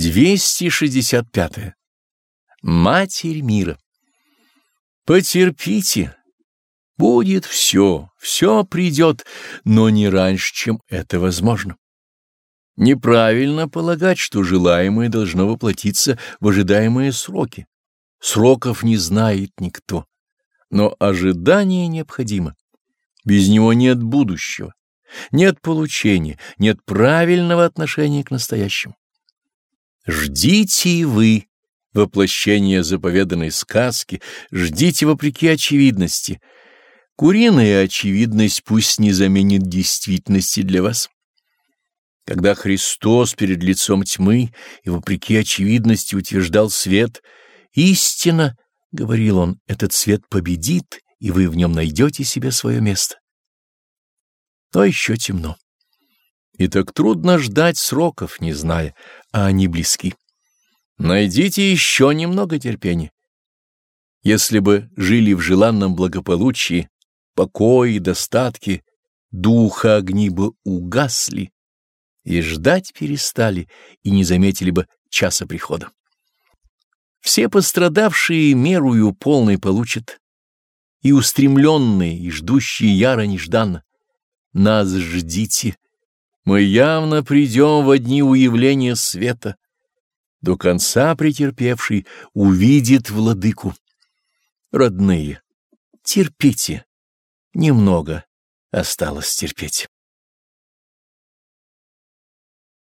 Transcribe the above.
265. Матерь мира. Потерпите. Будет все, все придет, но не раньше, чем это возможно. Неправильно полагать, что желаемое должно воплотиться в ожидаемые сроки. Сроков не знает никто, но ожидание необходимо. Без него нет будущего, нет получения, нет правильного отношения к настоящему. Ждите и вы воплощения заповеданной сказки, ждите вопреки очевидности. Куриная очевидность пусть не заменит действительности для вас. Когда Христос перед лицом тьмы и вопреки очевидности утверждал свет, истина, — говорил он, — этот свет победит, и вы в нем найдете себе свое место. Но еще темно. И так трудно ждать сроков, не зная, а они близки. Найдите еще немного терпения. Если бы жили в желанном благополучии, покое и достатке, духа огни бы угасли, и ждать перестали, и не заметили бы часа прихода. Все пострадавшие мерую полной получат, и устремленные, и ждущие яро нежданно. Нас ждите, мы явно придем в одни уявления света. До конца претерпевший увидит владыку. Родные, терпите, немного осталось терпеть.